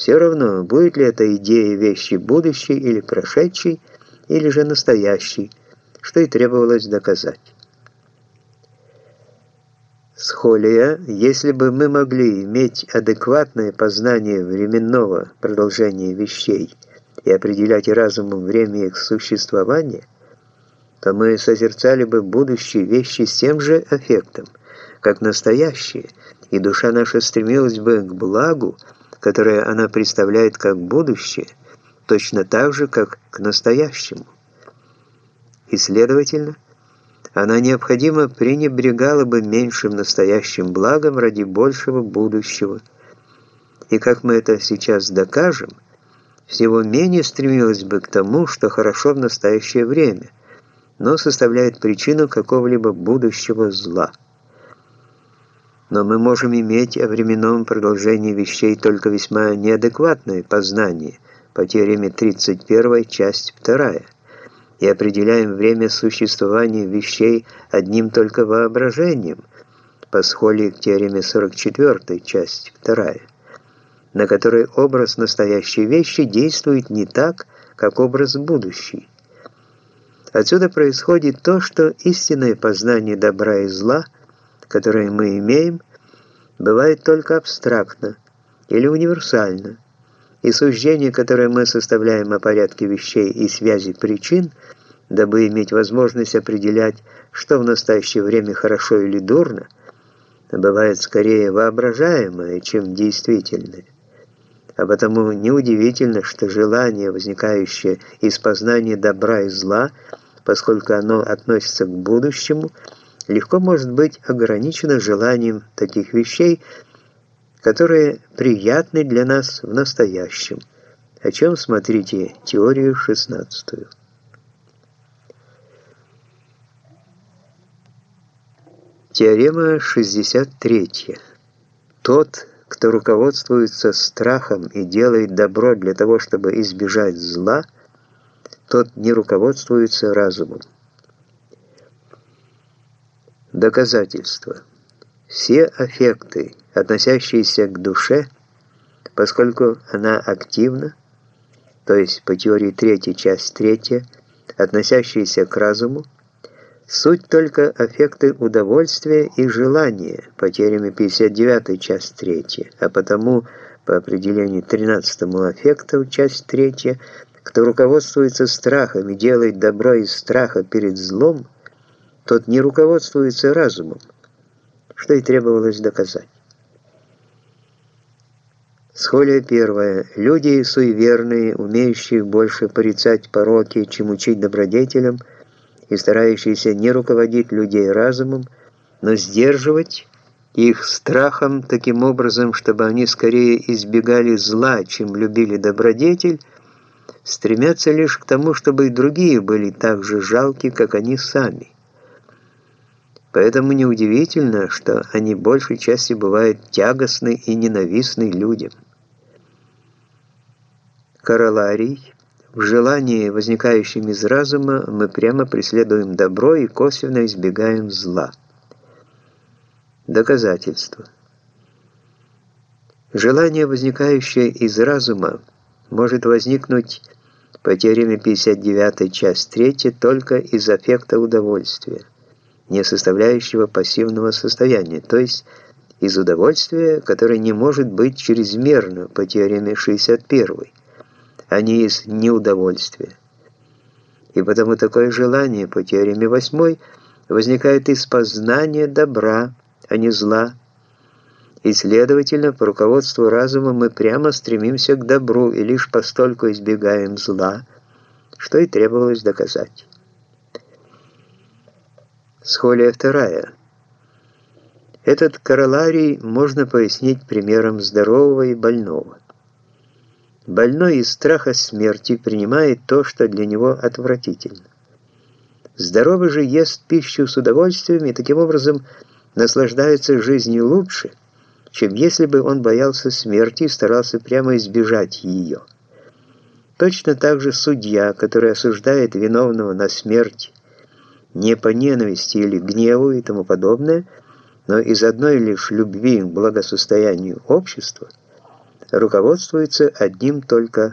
Все равно, будет ли эта идея вещи будущей или прошедшей, или же настоящей, что и требовалось доказать. Схолия, если бы мы могли иметь адекватное познание временного продолжения вещей и определять разумом время их существования, то мы созерцали бы будущие вещи с тем же эффектом, как настоящие, и душа наша стремилась бы к благу, которое она представляет как будущее, точно так же, как к настоящему. И, следовательно, она необходимо пренебрегала бы меньшим настоящим благом ради большего будущего. И как мы это сейчас докажем, всего менее стремилась бы к тому, что хорошо в настоящее время, но составляет причину какого-либо будущего зла. Но мы можем иметь о временном продолжении вещей только весьма неадекватное познание по теореме 31, часть 2 и определяем время существования вещей одним только воображением, по схоле к теореме 44, часть 2, на которой образ настоящей вещи действует не так, как образ будущей. Отсюда происходит то, что истинное познание добра и зла, которое мы имеем, бывает только абстрактно или универсально, и суждение, которое мы составляем о порядке вещей и связи причин, дабы иметь возможность определять, что в настоящее время хорошо или дурно, бывает скорее воображаемое, чем действительное. А потому неудивительно, что желание, возникающее из познания добра и зла, поскольку оно относится к будущему, легко может быть ограничено желанием таких вещей, которые приятны для нас в настоящем, о чем смотрите теорию 16. Теорема 63. Тот, кто руководствуется страхом и делает добро для того, чтобы избежать зла, тот не руководствуется разумом. Доказательство. Все аффекты, относящиеся к душе, поскольку она активна, то есть по теории 3, часть 3, относящиеся к разуму, суть только аффекты удовольствия и желания по теореме 59, часть 3, а потому по определению 13 аффектов, часть 3, кто руководствуется страхом и делает добро из страха перед злом, тот не руководствуется разумом, что и требовалось доказать. Схолия первая. Люди суеверные, умеющие больше порицать пороки, чем учить добродетелям, и старающиеся не руководить людей разумом, но сдерживать их страхом таким образом, чтобы они скорее избегали зла, чем любили добродетель, стремятся лишь к тому, чтобы и другие были так же жалки, как они сами. Поэтому неудивительно, что они большей части бывают тягостны и ненавистны людям. Короларий. В желании, возникающем из разума, мы прямо преследуем добро и косвенно избегаем зла. Доказательство. Желание, возникающее из разума, может возникнуть по теореме 59 часть 3 только из аффекта удовольствия не составляющего пассивного состояния, то есть из удовольствия, которое не может быть чрезмерно по теореме 61, а не из неудовольствия. И потому такое желание по теореме 8 возникает из познания добра, а не зла. И, следовательно, по руководству разума мы прямо стремимся к добру и лишь постольку избегаем зла, что и требовалось доказать. Схолия вторая. Этот короларий можно пояснить примером здорового и больного. Больной из страха смерти принимает то, что для него отвратительно. Здоровый же ест пищу с удовольствием и таким образом наслаждается жизнью лучше, чем если бы он боялся смерти и старался прямо избежать ее. Точно так же судья, который осуждает виновного на смерть, не по ненависти или гневу и тому подобное, но из одной лишь любви к благосостоянию общества, руководствуется одним только